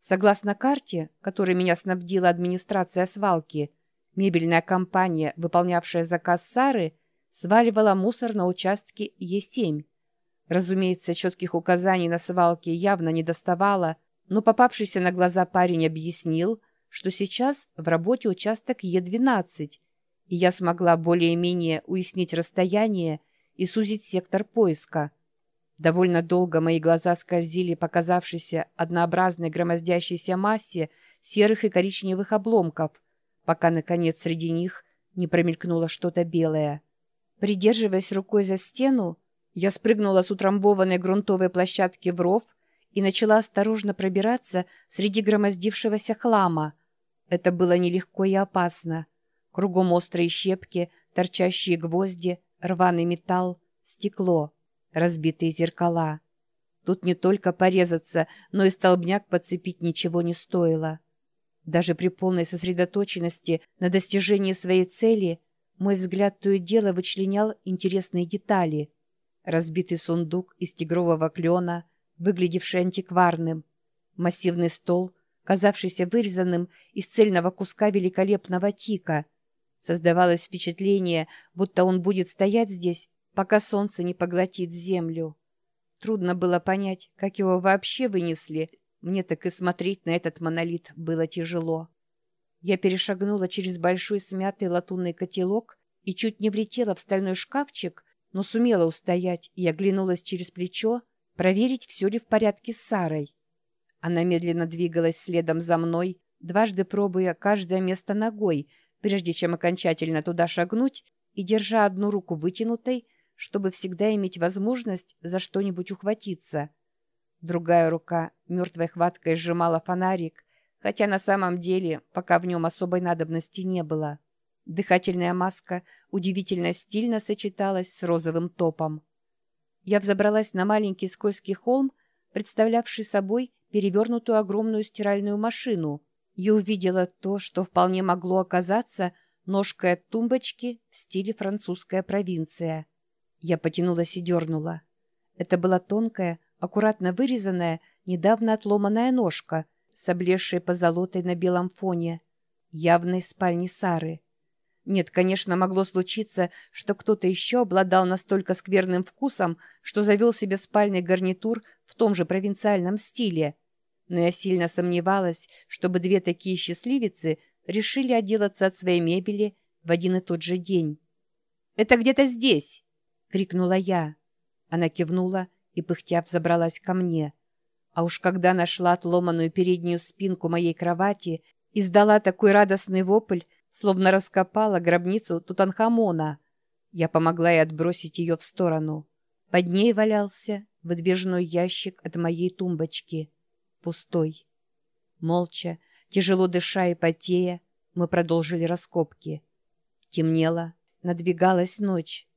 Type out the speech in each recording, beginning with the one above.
Согласно карте, которой меня снабдила администрация свалки, мебельная компания, выполнявшая заказ Сары, сваливала мусор на участке Е7. Разумеется, четких указаний на свалке явно не доставало, но попавшийся на глаза парень объяснил, что сейчас в работе участок Е12, и я смогла более-менее уяснить расстояние и сузить сектор поиска. Довольно долго мои глаза скользили по казавшейся однообразной громоздящейся массе серых и коричневых обломков, пока, наконец, среди них не промелькнуло что-то белое. Придерживаясь рукой за стену, я спрыгнула с утрамбованной грунтовой площадки в ров и начала осторожно пробираться среди громоздившегося хлама. Это было нелегко и опасно. Кругом острые щепки, торчащие гвозди, рваный металл, стекло, разбитые зеркала. Тут не только порезаться, но и столбняк подцепить ничего не стоило. Даже при полной сосредоточенности на достижении своей цели – мой взгляд то и дело вычленял интересные детали. Разбитый сундук из тигрового клена, выглядевший антикварным, массивный стол, казавшийся вырезанным из цельного куска великолепного тика. Создавалось впечатление, будто он будет стоять здесь, пока солнце не поглотит землю. Трудно было понять, как его вообще вынесли. Мне так и смотреть на этот монолит было тяжело. Я перешагнула через большой смятый латунный котелок и чуть не влетела в стальной шкафчик, но сумела устоять и оглянулась через плечо, проверить, все ли в порядке с Сарой. Она медленно двигалась следом за мной, дважды пробуя каждое место ногой, прежде чем окончательно туда шагнуть и держа одну руку вытянутой, чтобы всегда иметь возможность за что-нибудь ухватиться. Другая рука мертвой хваткой сжимала фонарик, хотя на самом деле пока в нем особой надобности не было. Дыхательная маска удивительно стильно сочеталась с розовым топом. Я взобралась на маленький скользкий холм, представлявший собой перевернутую огромную стиральную машину, и увидела то, что вполне могло оказаться ножкой от тумбочки в стиле французская провинция. Я потянулась и дернула. Это была тонкая, аккуратно вырезанная, недавно отломанная ножка — с облезшей позолотой на белом фоне, явной спальни Сары. Нет, конечно, могло случиться, что кто-то еще обладал настолько скверным вкусом, что завел себе спальный гарнитур в том же провинциальном стиле. Но я сильно сомневалась, чтобы две такие счастливицы решили отделаться от своей мебели в один и тот же день. «Это где-то здесь!» — крикнула я. Она кивнула и, пыхтя, взобралась ко мне. А уж когда нашла отломанную переднюю спинку моей кровати, издала такой радостный вопль, словно раскопала гробницу Тутанхамона. Я помогла ей отбросить ее в сторону. Под ней валялся выдвижной ящик от моей тумбочки. Пустой. Молча, тяжело дыша и потея, мы продолжили раскопки. Темнело, надвигалась ночь.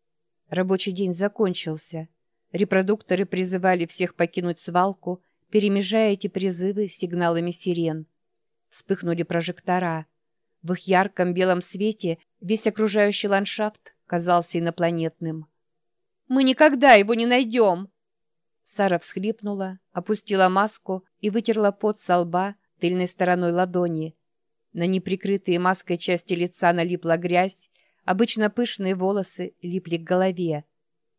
Рабочий день закончился. Репродукторы призывали всех покинуть свалку перемежая эти призывы сигналами сирен. Вспыхнули прожектора. В их ярком белом свете весь окружающий ландшафт казался инопланетным. «Мы никогда его не найдем!» Сара всхлипнула, опустила маску и вытерла пот со лба тыльной стороной ладони. На неприкрытые маской части лица налипла грязь, обычно пышные волосы липли к голове.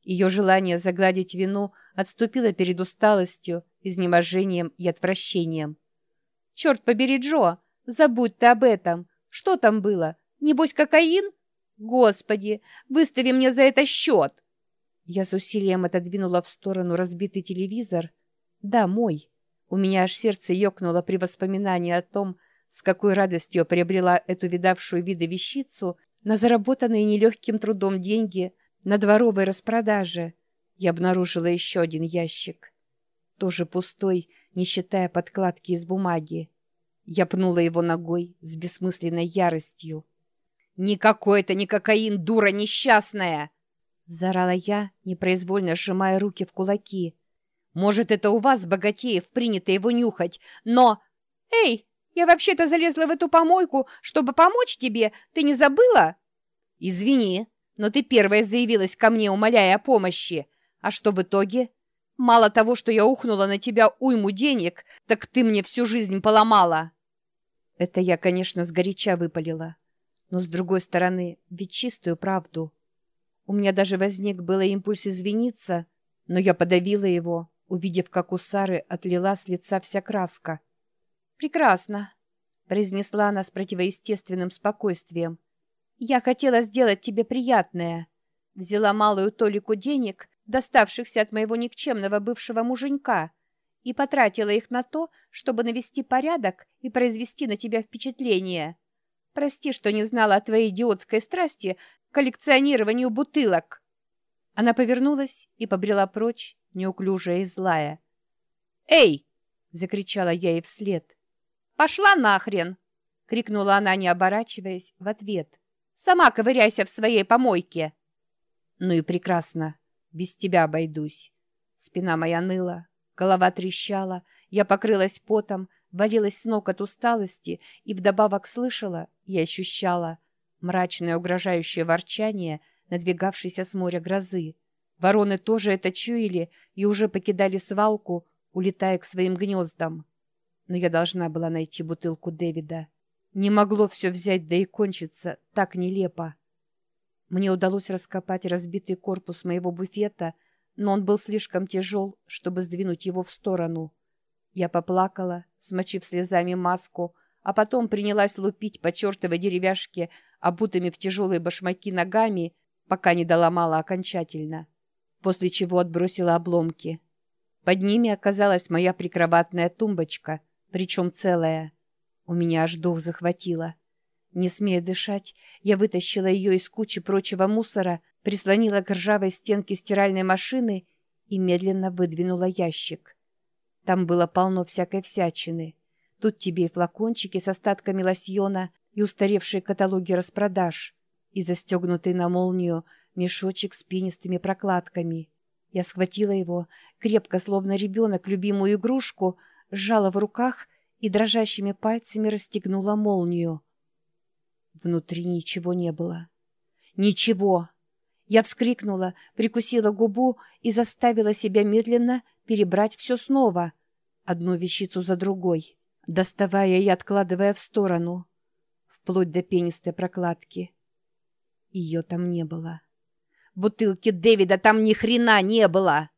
Ее желание загладить вину отступило перед усталостью изнеможением и отвращением. «Черт побери, Джо! Забудь ты об этом! Что там было? Небось, кокаин? Господи, выстави мне за это счет!» Я с усилием отодвинула в сторону разбитый телевизор. «Да, мой». У меня аж сердце ёкнуло при воспоминании о том, с какой радостью приобрела эту видавшую виды вещицу на заработанные нелегким трудом деньги на дворовой распродаже. Я обнаружила еще один ящик тоже пустой, не считая подкладки из бумаги. Я пнула его ногой с бессмысленной яростью. «Никакой это не кокаин, дура несчастная!» Зарала я, непроизвольно сжимая руки в кулаки. «Может, это у вас, богатеев, принято его нюхать, но...» «Эй, я вообще-то залезла в эту помойку, чтобы помочь тебе, ты не забыла?» «Извини, но ты первая заявилась ко мне, умоляя о помощи. А что в итоге?» Мало того, что я ухнула на тебя уйму денег, так ты мне всю жизнь поломала!» Это я, конечно, сгоряча выпалила. Но, с другой стороны, ведь чистую правду. У меня даже возник было импульс извиниться, но я подавила его, увидев, как у Сары отлила с лица вся краска. «Прекрасно», — произнесла она с противоестественным спокойствием. «Я хотела сделать тебе приятное. Взяла малую толику денег, доставшихся от моего никчемного бывшего муженька, и потратила их на то, чтобы навести порядок и произвести на тебя впечатление. Прости, что не знала о твоей идиотской страсти к коллекционированию бутылок». Она повернулась и побрела прочь, неуклюжая и злая. «Эй!» — закричала я ей вслед. «Пошла нахрен!» — крикнула она, не оборачиваясь, в ответ. «Сама ковыряйся в своей помойке!» «Ну и прекрасно. Без тебя обойдусь». Спина моя ныла, голова трещала, я покрылась потом, валилась с ног от усталости и вдобавок слышала и ощущала мрачное угрожающее ворчание надвигавшейся с моря грозы. Вороны тоже это чуяли и уже покидали свалку, улетая к своим гнездам. Но я должна была найти бутылку Дэвида. Не могло все взять, да и кончиться так нелепо. Мне удалось раскопать разбитый корпус моего буфета, но он был слишком тяжел, чтобы сдвинуть его в сторону. Я поплакала, смочив слезами маску, а потом принялась лупить по чертовой деревяшке, обутыми в тяжелые башмаки ногами, пока не доломала окончательно, после чего отбросила обломки. Под ними оказалась моя прикроватная тумбочка, причем целая. У меня аж дух захватило. Не смея дышать, я вытащила ее из кучи прочего мусора, прислонила к ржавой стенке стиральной машины и медленно выдвинула ящик. Там было полно всякой всячины. Тут тебе и флакончики с остатками лосьона, и устаревшие каталоги распродаж, и застегнутый на молнию мешочек с пенистыми прокладками. Я схватила его, крепко, словно ребенок, любимую игрушку, сжала в руках и дрожащими пальцами расстегнула молнию. Внутри ничего не было. Ничего! Я вскрикнула, прикусила губу и заставила себя медленно перебрать все снова, одну вещицу за другой, доставая и откладывая в сторону, вплоть до пенистой прокладки. Ее там не было. Бутылки Дэвида там ни хрена не было!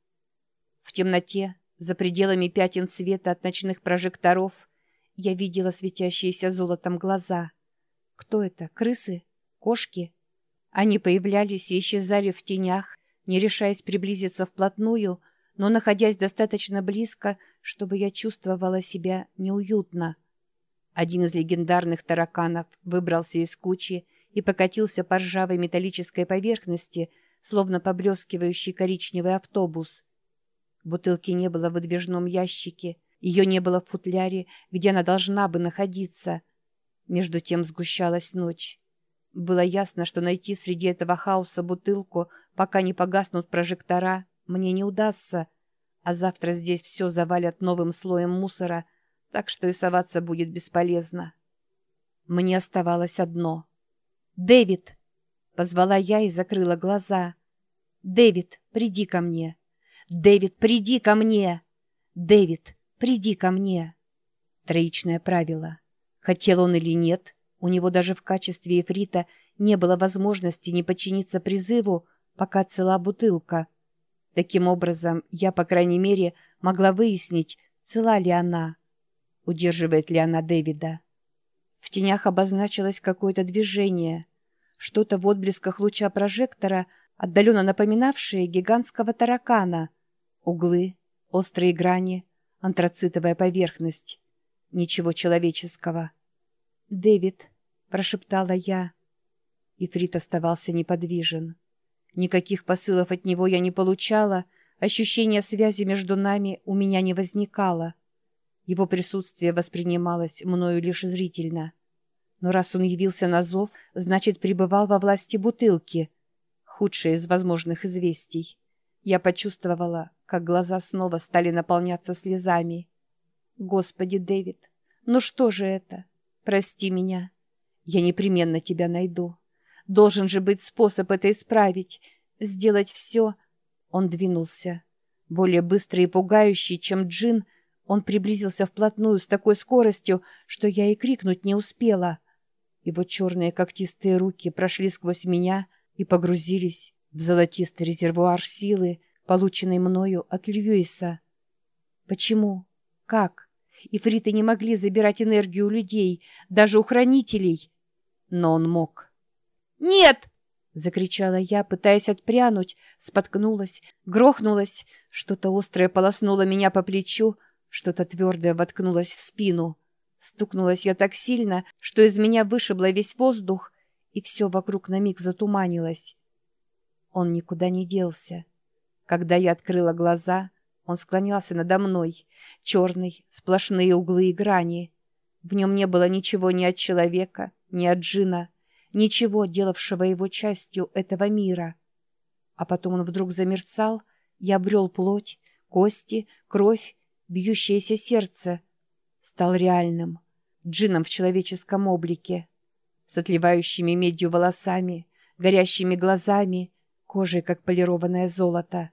В темноте, за пределами пятен света от ночных прожекторов, я видела светящиеся золотом глаза. Кто это? Крысы? Кошки? Они появлялись и исчезали в тенях, не решаясь приблизиться вплотную, но находясь достаточно близко, чтобы я чувствовала себя неуютно. Один из легендарных тараканов выбрался из кучи и покатился по ржавой металлической поверхности, словно поблескивающий коричневый автобус. Бутылки не было в выдвижном ящике, ее не было в футляре, где она должна бы находиться. Между тем сгущалась ночь. Было ясно, что найти среди этого хаоса бутылку, пока не погаснут прожектора, мне не удастся, а завтра здесь все завалят новым слоем мусора, так что и соваться будет бесполезно. Мне оставалось одно. «Дэвид!» — позвала я и закрыла глаза. «Дэвид, приди ко мне! Дэвид, приди ко мне! Дэвид, приди ко мне!» Троичное правило. Хотел он или нет, у него даже в качестве эфрита не было возможности не подчиниться призыву, пока цела бутылка. Таким образом, я, по крайней мере, могла выяснить, цела ли она, удерживает ли она Дэвида. В тенях обозначилось какое-то движение, что-то в отблесках луча прожектора, отдаленно напоминавшее гигантского таракана. Углы, острые грани, антрацитовая поверхность. Ничего человеческого. «Дэвид», — прошептала я. Ифрит оставался неподвижен. Никаких посылов от него я не получала, ощущения связи между нами у меня не возникало. Его присутствие воспринималось мною лишь зрительно. Но раз он явился на зов, значит, пребывал во власти бутылки. Худшее из возможных известий. Я почувствовала, как глаза снова стали наполняться слезами. «Господи, Дэвид, ну что же это?» Прости меня. Я непременно тебя найду. Должен же быть способ это исправить. Сделать все. Он двинулся. Более быстрый и пугающий, чем Джин, он приблизился вплотную с такой скоростью, что я и крикнуть не успела. Его черные когтистые руки прошли сквозь меня и погрузились в золотистый резервуар силы, полученный мною от Льюиса. Почему? Как? Ифриты не могли забирать энергию у людей, даже у хранителей. Но он мог. «Нет!» — закричала я, пытаясь отпрянуть, споткнулась, грохнулась. Что-то острое полоснуло меня по плечу, что-то твердое воткнулось в спину. Стукнулась я так сильно, что из меня вышибло весь воздух, и все вокруг на миг затуманилось. Он никуда не делся. Когда я открыла глаза, он склонялся надо мной, черный, сплошные углы и грани. В нем не было ничего ни от человека, ни от джина, ничего, делавшего его частью этого мира. А потом он вдруг замерцал и обрел плоть, кости, кровь, бьющееся сердце. Стал реальным, джином в человеческом облике, с отливающими медью волосами, горящими глазами, кожей, как полированное золото.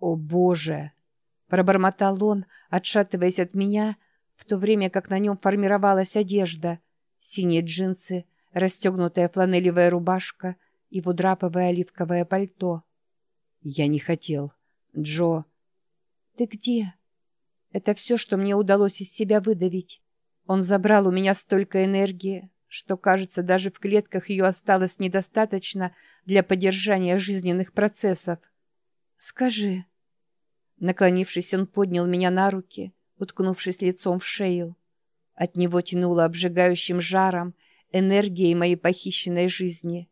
«О, Боже!» — пробормотал он, отшатываясь от меня, в то время как на нем формировалась одежда, синие джинсы, расстегнутая фланелевая рубашка и вудраповое оливковое пальто. «Я не хотел. Джо...» «Ты где?» Это все, что мне удалось из себя выдавить. Он забрал у меня столько энергии, что, кажется, даже в клетках ее осталось недостаточно для поддержания жизненных процессов. «Скажи...» Наклонившись, он поднял меня на руки, уткнувшись лицом в шею. От него тянуло обжигающим жаром, энергией моей похищенной жизни.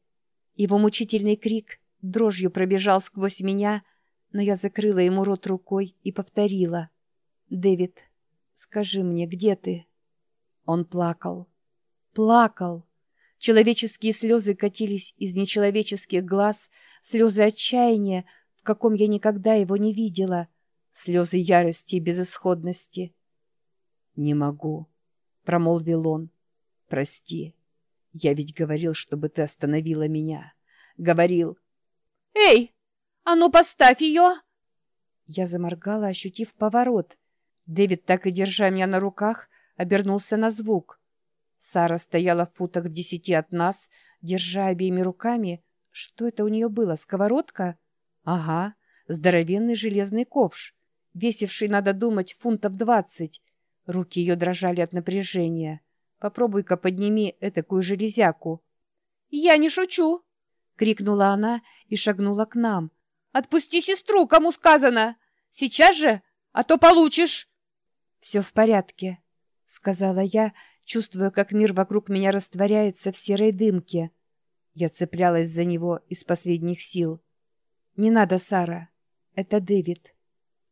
Его мучительный крик дрожью пробежал сквозь меня, но я закрыла ему рот рукой и повторила. «Дэвид, скажи мне, где ты?» Он плакал. Плакал. Человеческие слезы катились из нечеловеческих глаз, слезы отчаяния, в каком я никогда его не видела — слезы ярости и безысходности. «Не могу», — промолвил он. «Прости. Я ведь говорил, чтобы ты остановила меня. Говорил». «Эй, а ну поставь ее!» Я заморгала, ощутив поворот. Дэвид, так и держа меня на руках, обернулся на звук. Сара стояла в футах в десяти от нас, держа обеими руками... Что это у нее было, сковородка? Ага, здоровенный железный ковш весивший, надо думать, фунтов двадцать. Руки ее дрожали от напряжения. Попробуй-ка подними этакую железяку. «Я не шучу!» — крикнула она и шагнула к нам. «Отпусти сестру, кому сказано! Сейчас же, а то получишь!» «Все в порядке», — сказала я, чувствуя, как мир вокруг меня растворяется в серой дымке. Я цеплялась за него из последних сил. «Не надо, Сара. Это Дэвид».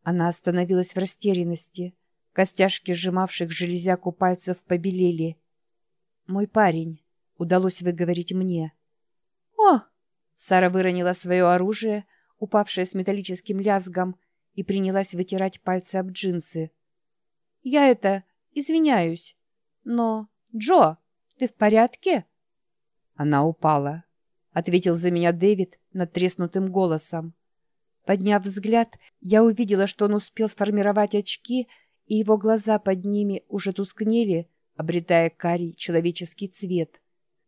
Она остановилась в растерянности. Костяшки сжимавших железяку пальцев побелели. «Мой парень», — удалось выговорить мне. «О!» — Сара выронила свое оружие, упавшее с металлическим лязгом, и принялась вытирать пальцы об джинсы. «Я это... извиняюсь. Но... Джо, ты в порядке?» Она упала, — ответил за меня Дэвид надтреснутым голосом. Подняв взгляд, я увидела, что он успел сформировать очки, и его глаза под ними уже тускнели, обретая карий человеческий цвет.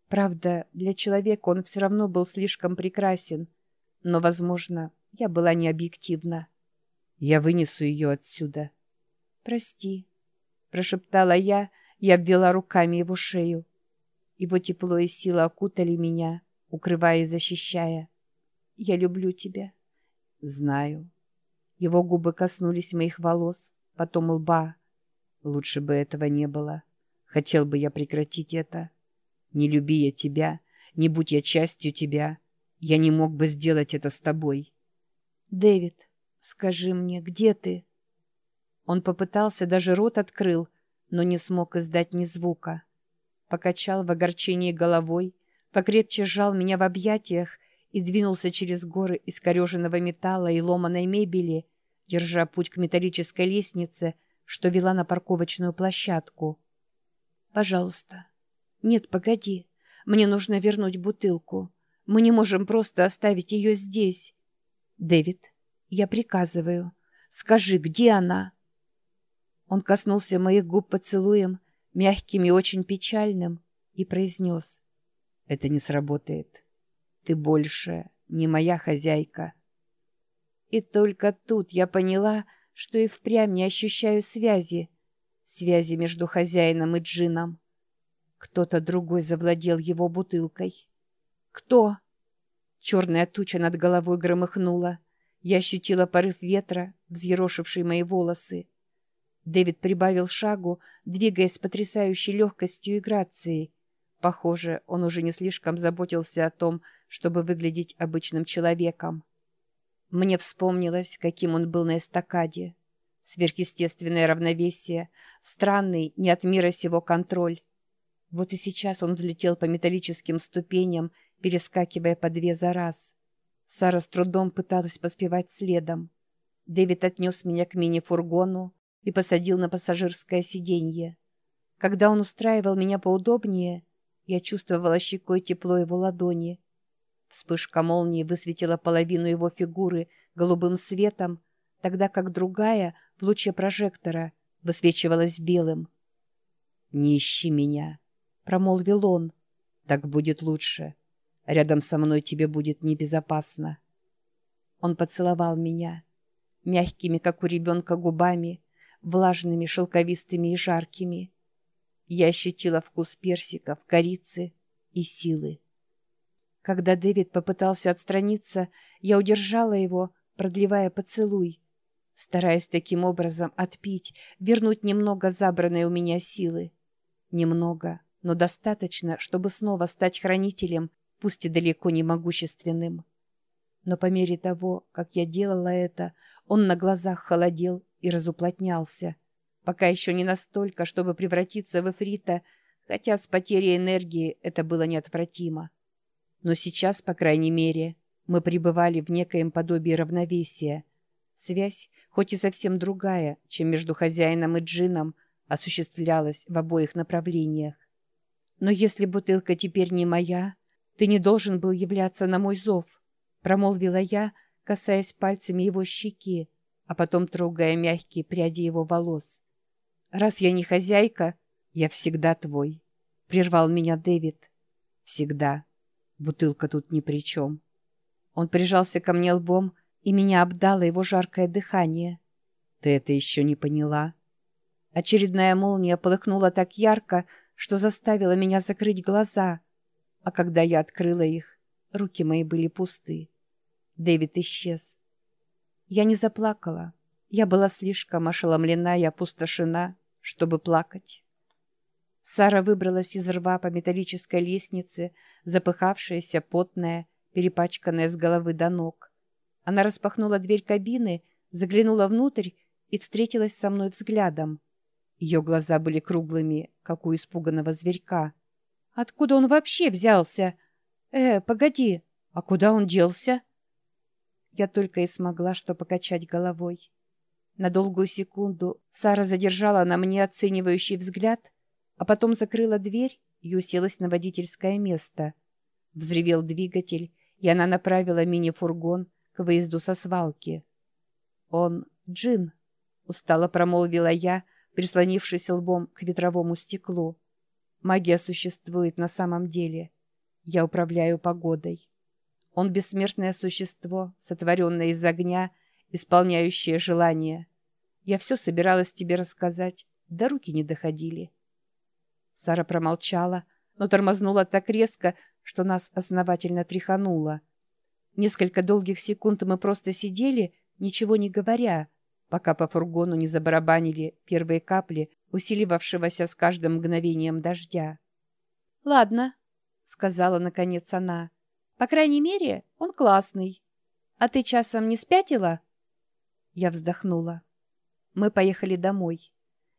Правда, для человека он все равно был слишком прекрасен, но, возможно, я была необъективна. Я вынесу ее отсюда. «Прости», — прошептала я и обвела руками его шею. Его тепло и сила окутали меня, укрывая и защищая. «Я люблю тебя». Знаю. Его губы коснулись моих волос, потом лба. Лучше бы этого не было. Хотел бы я прекратить это. Не люби я тебя, не будь я частью тебя, я не мог бы сделать это с тобой. Дэвид, скажи мне, где ты? Он попытался, даже рот открыл, но не смог издать ни звука. Покачал в огорчении головой, покрепче сжал меня в объятиях и двинулся через горы искореженного металла и ломаной мебели, держа путь к металлической лестнице, что вела на парковочную площадку. «Пожалуйста». «Нет, погоди. Мне нужно вернуть бутылку. Мы не можем просто оставить ее здесь». «Дэвид, я приказываю. Скажи, где она?» Он коснулся моих губ поцелуем, мягким и очень печальным, и произнес. «Это не сработает. Ты больше не моя хозяйка». И только тут я поняла, что и впрямь не ощущаю связи, связи между хозяином и джином. Кто-то другой завладел его бутылкой. «Кто?» Черная туча над головой громыхнула. Я ощутила порыв ветра, взъерошивший мои волосы. Дэвид прибавил шагу, двигаясь с потрясающей легкостью и грацией. Похоже, он уже не слишком заботился о том, чтобы выглядеть обычным человеком. Мне вспомнилось, каким он был на эстакаде. Сверхъестественное равновесие, странный, не от мира сего контроль. Вот и сейчас он взлетел по металлическим ступеням, перескакивая по две за раз. Сара с трудом пыталась поспевать следом. Дэвид отнес меня к мини-фургону и посадил на пассажирское сиденье. Когда он устраивал меня поудобнее, я чувствовала щекой тепло его ладони — Вспышка молнии высветила половину его фигуры голубым светом, тогда как другая, в луче прожектора, высвечивалась белым. «Не ищи меня», — промолвил он. «Так будет лучше. Рядом со мной тебе будет небезопасно». Он поцеловал меня, мягкими, как у ребенка, губами, влажными, шелковистыми и жаркими. Я ощутила вкус персиков, корицы и силы. Когда Дэвид попытался отстраниться, я удержала его, продлевая поцелуй, стараясь таким образом отпить, вернуть немного забранной у меня силы. Немного, но достаточно, чтобы снова стать хранителем, пусть и далеко не могущественным. Но по мере того, как я делала это, он на глазах холодел и разуплотнялся, пока еще не настолько, чтобы превратиться в эфрита, хотя с потерей энергии это было неотвратимо. Но сейчас, по крайней мере, мы пребывали в некоем подобии равновесия. Связь, хоть и совсем другая, чем между хозяином и джином, осуществлялась в обоих направлениях. «Но если бутылка теперь не моя, ты не должен был являться на мой зов», промолвила я, касаясь пальцами его щеки, а потом трогая мягкие пряди его волос. «Раз я не хозяйка, я всегда твой», — прервал меня Дэвид. «Всегда». Бутылка тут ни при чем. Он прижался ко мне лбом, и меня обдало его жаркое дыхание. Ты это еще не поняла? Очередная молния полыхнула так ярко, что заставила меня закрыть глаза. А когда я открыла их, руки мои были пусты. Дэвид исчез. Я не заплакала. Я была слишком ошеломлена и опустошена, чтобы плакать. Сара выбралась из рва по металлической лестнице, запыхавшаяся, потная, перепачканная с головы до ног. Она распахнула дверь кабины, заглянула внутрь и встретилась со мной взглядом. Ее глаза были круглыми, как у испуганного зверька. «Откуда он вообще взялся? Э, погоди, а куда он делся?» Я только и смогла что покачать головой. На долгую секунду Сара задержала на мне оценивающий взгляд — а потом закрыла дверь и уселась на водительское место. Взревел двигатель, и она направила мини-фургон к выезду со свалки. «Он Джин», — устало промолвила я, прислонившись лбом к ветровому стеклу. «Магия существует на самом деле. Я управляю погодой. Он бессмертное существо, сотворенное из огня, исполняющее желания. Я все собиралась тебе рассказать, да руки не доходили». Сара промолчала, но тормознула так резко, что нас основательно тряхануло. Несколько долгих секунд мы просто сидели, ничего не говоря, пока по фургону не забарабанили первые капли, усиливавшегося с каждым мгновением дождя. «Ладно», — сказала наконец она. «По крайней мере, он классный. А ты часом не спятила?» Я вздохнула. Мы поехали домой.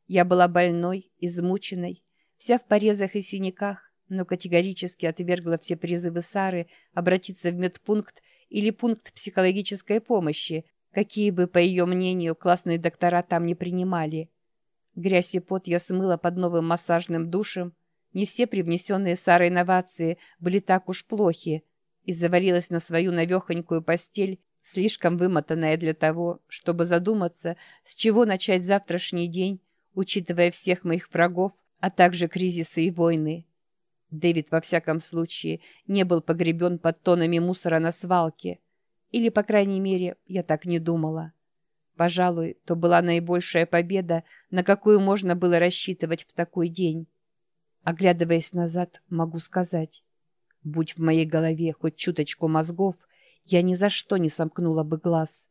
Я была больной, измученной, вся в порезах и синяках, но категорически отвергла все призывы Сары обратиться в медпункт или пункт психологической помощи, какие бы, по ее мнению, классные доктора там не принимали. Грязь и пот я смыла под новым массажным душем. Не все привнесенные Сарой инновации были так уж плохи, и завалилась на свою навехонькую постель, слишком вымотанная для того, чтобы задуматься, с чего начать завтрашний день, учитывая всех моих врагов, а также кризисы и войны. Дэвид, во всяком случае, не был погребен под тонами мусора на свалке. Или, по крайней мере, я так не думала. Пожалуй, то была наибольшая победа, на какую можно было рассчитывать в такой день. Оглядываясь назад, могу сказать, будь в моей голове хоть чуточку мозгов, я ни за что не сомкнула бы глаз.